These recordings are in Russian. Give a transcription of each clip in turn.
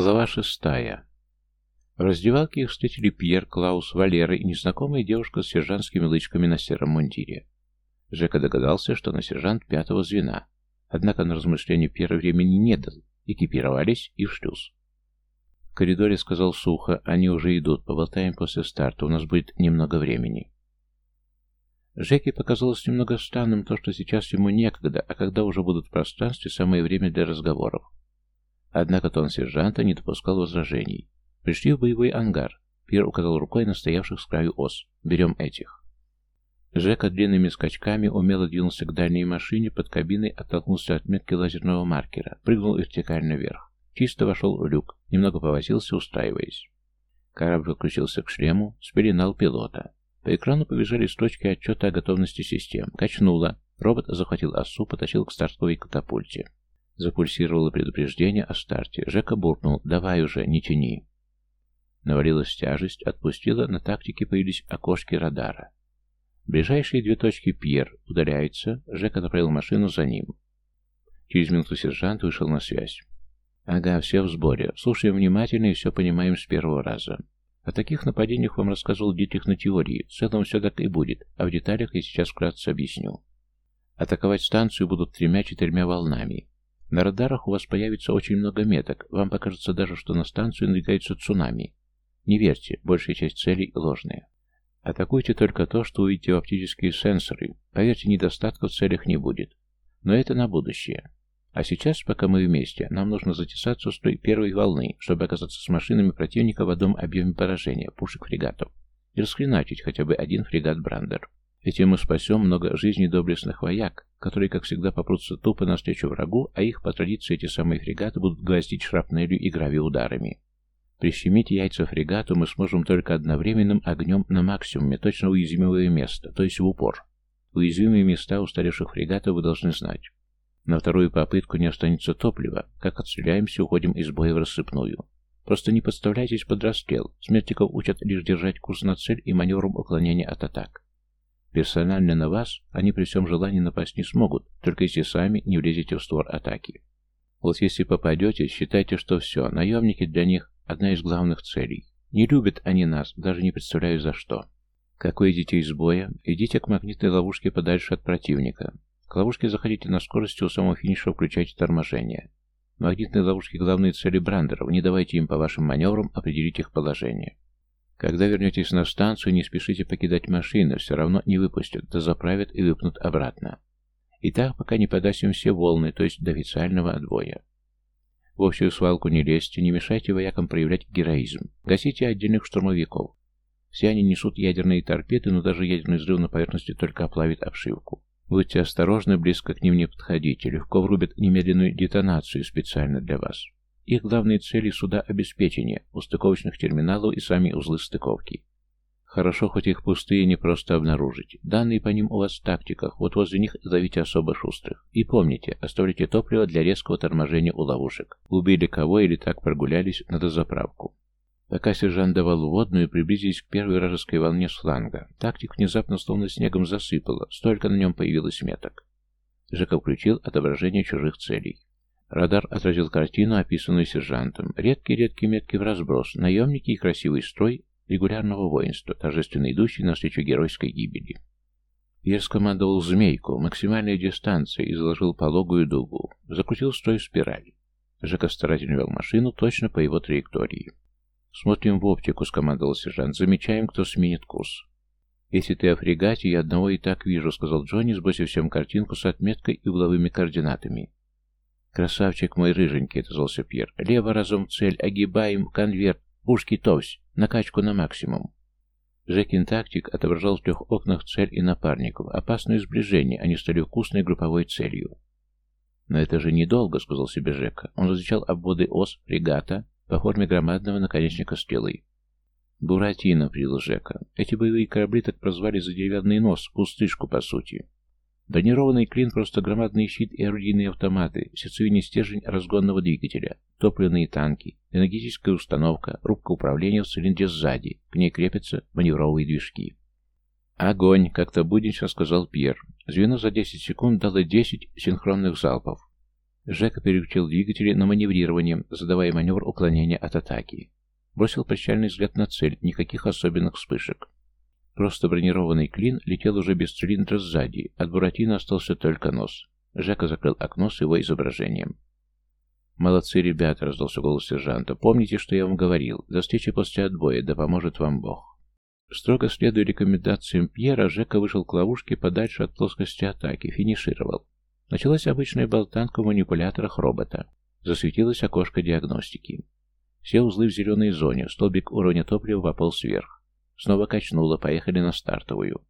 Глава шестая. В раздевалке их встретили Пьер, Клаус, Валера и незнакомая девушка с сержантскими лычками на сером мундире. Жека догадался, что на сержант пятого звена. Однако на размышление Пьера времени не дал. Экипировались и в шлюз. В коридоре сказал сухо, они уже идут, поболтаем после старта, у нас будет немного времени. Жеке показалось немного странным то, что сейчас ему некогда, а когда уже будут в пространстве, самое время для разговоров. Однако тон сержанта не допускал возражений. Пришли в боевой ангар. Пьер указал рукой на стоявших с краю ос. «Берем этих». Жека длинными скачками умело двинулся к дальней машине, под кабиной оттолкнулся от метки лазерного маркера, прыгнул вертикально вверх. Чисто вошел в люк, немного повозился, устраиваясь. Корабль включился к шлему, спеленал пилота. По экрану побежали строчки отчета о готовности систем. Качнуло. Робот захватил осу, потащил к стартовой катапульте. Запульсировало предупреждение о старте. Жека буркнул «Давай уже, не тяни». Навалилась тяжесть, отпустила, на тактике появились окошки радара. Ближайшие две точки Пьер удаляются, Жека направил машину за ним. Через минуту сержант вышел на связь. «Ага, все в сборе. Слушаем внимательно и все понимаем с первого раза. О таких нападениях вам рассказывал Дитрих на теории. В целом все так и будет, а в деталях я сейчас вкратце объясню. Атаковать станцию будут тремя-четырьмя волнами. На радарах у вас появится очень много меток. Вам покажется даже, что на станцию надвигается цунами. Не верьте, большая часть целей ложная. Атакуйте только то, что увидите в оптические сенсоры. Поверьте, недостатков в целях не будет. Но это на будущее. А сейчас, пока мы вместе, нам нужно затесаться с той первой волны, чтобы оказаться с машинами противника в одном объеме поражения, пушек фрегатов, и расхреначить хотя бы один фрегат Брандер. Этим мы спасем много жизней доблестных вояк, которые, как всегда, попрутся тупо навстречу врагу, а их, по традиции, эти самые фрегаты будут гвоздить шрапнелью и гравиударами. Прищемить яйца фрегату мы сможем только одновременным огнем на максимуме точно уязвимое место, то есть в упор. Уязвимые места устаревших фрегатов вы должны знать. На вторую попытку не останется топлива, как отстреляемся, уходим из боя в рассыпную. Просто не подставляйтесь под расстрел, смертников учат лишь держать курс на цель и маневром уклонения от атак. Персонально на вас они при всем желании напасть не смогут, только если сами не влезете в створ атаки. Вот если попадете, считайте, что все, наемники для них одна из главных целей. Не любят они нас, даже не представляю за что. Как вы идете из боя, идите к магнитной ловушке подальше от противника. К ловушке заходите на скорости, у самого финиша включайте торможение. Магнитные ловушки – главные цели брандеров, не давайте им по вашим маневрам определить их положение. Когда вернетесь на станцию, не спешите покидать машину, все равно не выпустят, да заправят и выпнут обратно. И так, пока не подасим все волны, то есть до официального отбоя. В общую свалку не лезьте, не мешайте воякам проявлять героизм. Гасите отдельных штурмовиков. Все они несут ядерные торпеды, но даже ядерный взрыв на поверхности только оплавит обшивку. Будьте осторожны, близко к ним не подходите, легко врубят немедленную детонацию специально для вас. Их главные цели суда обеспечения, у стыковочных терминалов и сами узлы стыковки. Хорошо, хоть их пустые не просто обнаружить. Данные по ним у вас в тактиках, вот возле них ловите особо шустрых. И помните, оставляйте топливо для резкого торможения у ловушек. Убили кого или так прогулялись на дозаправку. Пока сержант давал водную, приблизились к первой вражеской волне с фланга. Тактик внезапно словно снегом засыпало, столько на нем появилось меток. Жека включил отображение чужих целей. Радар отразил картину, описанную сержантом. Редкие-редкие метки в разброс, наемники и красивый строй регулярного воинства, торжественно идущий навстречу геройской гибели. Пьер скомандовал «Змейку», максимальная дистанция, и заложил пологую дугу. Закрутил строй в спираль. Жека старательно вел машину точно по его траектории. «Смотрим в оптику», — скомандовал сержант. «Замечаем, кто сменит курс». «Если ты о фрегате, я одного и так вижу», — сказал Джонни, сбросив всем картинку с отметкой и угловыми координатами. «Красавчик мой рыженький», — отозвался Пьер. «Лево разом цель, огибаем, конверт, пушки товсь, накачку на максимум». Жекин тактик отображал в трех окнах цель и напарников. Опасное сближение, они стали вкусной групповой целью. «Но это же недолго», — сказал себе Жека. Он различал обводы ос, фрегата, по форме громадного наконечника стрелы. «Буратино», — прил Жека. «Эти боевые корабли так прозвали за деревянный нос, пустышку, по сути». Бронированный клин просто громадный щит и орудийные автоматы, сердцевине стержень разгонного двигателя, топливные танки, энергетическая установка, рубка управления в цилиндре сзади, к ней крепятся маневровые движки. «Огонь!» — как-то буднично сказал Пьер. Звено за 10 секунд дало 10 синхронных залпов. Жека переключил двигатели на маневрирование, задавая маневр уклонения от атаки. Бросил прощальный взгляд на цель, никаких особенных вспышек. Просто бронированный клин летел уже без цилиндра сзади, от Буратино остался только нос. Жека закрыл окно с его изображением. «Молодцы, ребята!» — раздался голос сержанта. «Помните, что я вам говорил. До встречи после отбоя, да поможет вам Бог!» Строго следуя рекомендациям Пьера, Жека вышел к ловушке подальше от плоскости атаки, финишировал. Началась обычная болтанка в манипуляторах робота. Засветилось окошко диагностики. Все узлы в зеленой зоне, столбик уровня топлива пополз вверх. Снова качнуло, поехали на стартовую.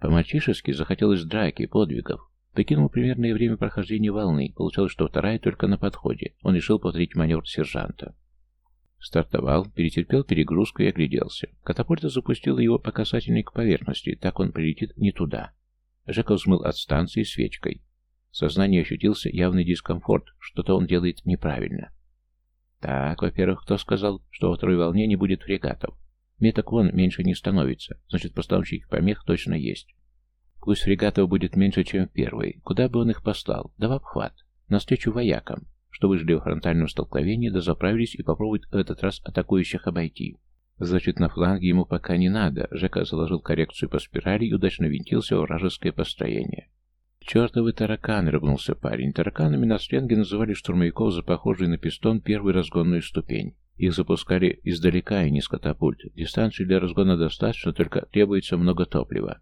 По-мальчишески захотелось драки, подвигов. Прикинул примерное время прохождения волны. Получалось, что вторая только на подходе. Он решил повторить маневр сержанта. Стартовал, перетерпел перегрузку и огляделся. Катапульта запустила его по касательной к поверхности, так он прилетит не туда. Жека взмыл от станции свечкой. В сознании ощутился явный дискомфорт, что-то он делает неправильно. Так, во-первых, кто сказал, что во второй волне не будет фрегатов? Меток вон меньше не становится, значит, поставщики помех точно есть. Пусть фрегатов будет меньше, чем в первой. Куда бы он их послал? Да в обхват. Навстречу воякам, что выжили в фронтальном столкновении, да заправились и попробуют в этот раз атакующих обойти. Значит, на фланге ему пока не надо. Жека заложил коррекцию по спирали и удачно винтился в вражеское построение. «Чертовы тараканы!» — ругнулся парень. Тараканами на сленге называли штурмовиков за похожий на пистон первую разгонную ступень. Их запускали издалека и не с катапульт. Дистанции для разгона достаточно, только требуется много топлива.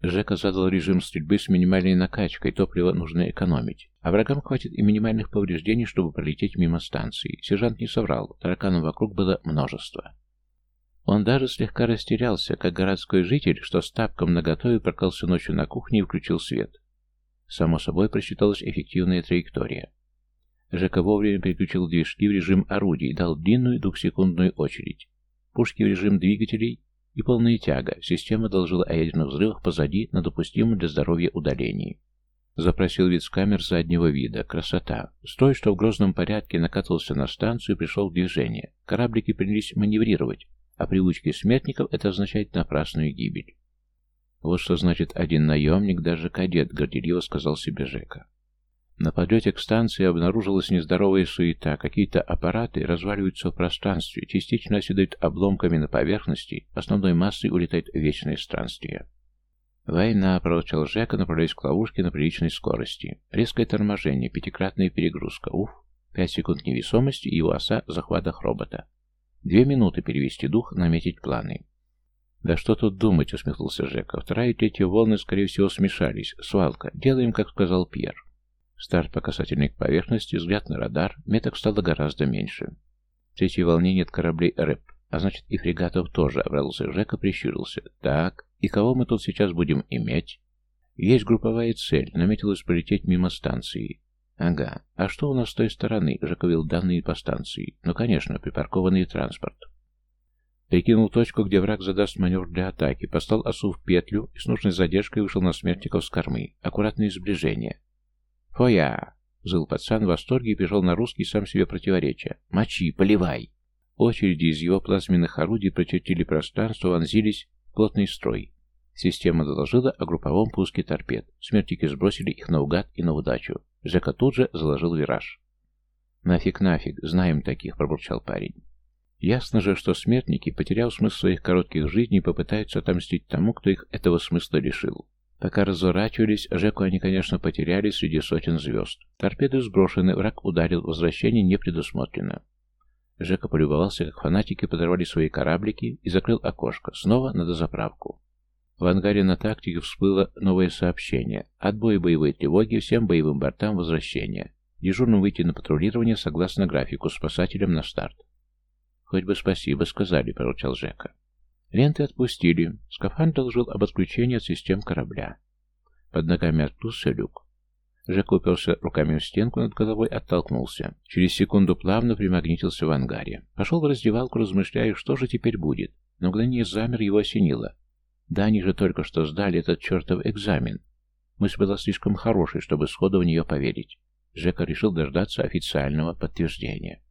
Жека задал режим стрельбы с минимальной накачкой, топливо нужно экономить. А врагам хватит и минимальных повреждений, чтобы пролететь мимо станции. Сержант не соврал, тараканов вокруг было множество. Он даже слегка растерялся, как городской житель, что с тапком наготове прокался ночью на кухне и включил свет. Само собой просчиталась эффективная траектория. Жека вовремя переключил движки в режим орудий, дал длинную двухсекундную очередь. Пушки в режим двигателей и полная тяга. Система доложила о ядерных взрывах позади на допустимом для здоровья удалении. Запросил вид с камер заднего вида. Красота. Строй, что в грозном порядке накатывался на станцию, пришел в движение. Кораблики принялись маневрировать, а привычки смертников это означает напрасную гибель. Вот что значит один наемник, даже кадет, горделиво сказал себе Жека. На подлете к станции обнаружилась нездоровая суета. Какие-то аппараты разваливаются в пространстве, частично оседают обломками на поверхности, основной массой улетает в вечное странствие. «Война», — проворчал Жека, направляясь к ловушке на приличной скорости. Резкое торможение, пятикратная перегрузка. Уф, пять секунд невесомости и его оса в захватах робота. Две минуты перевести дух, наметить планы. «Да что тут думать», — усмехнулся Жека. «Вторая и третья волны, скорее всего, смешались. Свалка. Делаем, как сказал Пьер». Старт по касательной к поверхности, взгляд на радар. Меток стало гораздо меньше. В третьей волне нет кораблей РЭП, а значит и фрегатов тоже, обрадовался Жека, прищурился. Так, и кого мы тут сейчас будем иметь? Есть групповая цель, наметилась полететь мимо станции. Ага, а что у нас с той стороны? Жека вел данные по станции. Ну, конечно, припаркованный транспорт. Прикинул точку, где враг задаст маневр для атаки, послал осу в петлю и с нужной задержкой вышел на смертников с кормы. Аккуратное сближение. «Фоя!» — зыл пацан в восторге и бежал на русский, сам себе противоречия. «Мочи, поливай!» Очереди из его плазменных орудий прочертили пространство, вонзились в плотный строй. Система доложила о групповом пуске торпед. Смертники сбросили их наугад и на удачу. Жека тут же заложил вираж. «Нафиг, нафиг, знаем таких», — пробурчал парень. Ясно же, что смертники, потеряв смысл своих коротких жизней, попытаются отомстить тому, кто их этого смысла лишил. Пока разворачивались, Жеку они, конечно, потеряли среди сотен звезд. Торпеды сброшены, враг ударил, возвращение не предусмотрено. Жека полюбовался, как фанатики подорвали свои кораблики и закрыл окошко. Снова на дозаправку. В ангаре на тактике всплыло новое сообщение. Отбой боевой тревоги, всем боевым бортам возвращение. Дежурным выйти на патрулирование согласно графику, спасателям на старт. «Хоть бы спасибо сказали», — поручал Жека. Ленты отпустили. Скафандр доложил об отключении от систем корабля. Под ногами открылся люк. Жека уперся руками в стенку, над головой оттолкнулся. Через секунду плавно примагнитился в ангаре. Пошел в раздевалку, размышляя, что же теперь будет. На мгновение замер, его осенило. Да они же только что сдали этот чертов экзамен. Мысль была слишком хорошей, чтобы сходу в нее поверить. Жека решил дождаться официального подтверждения.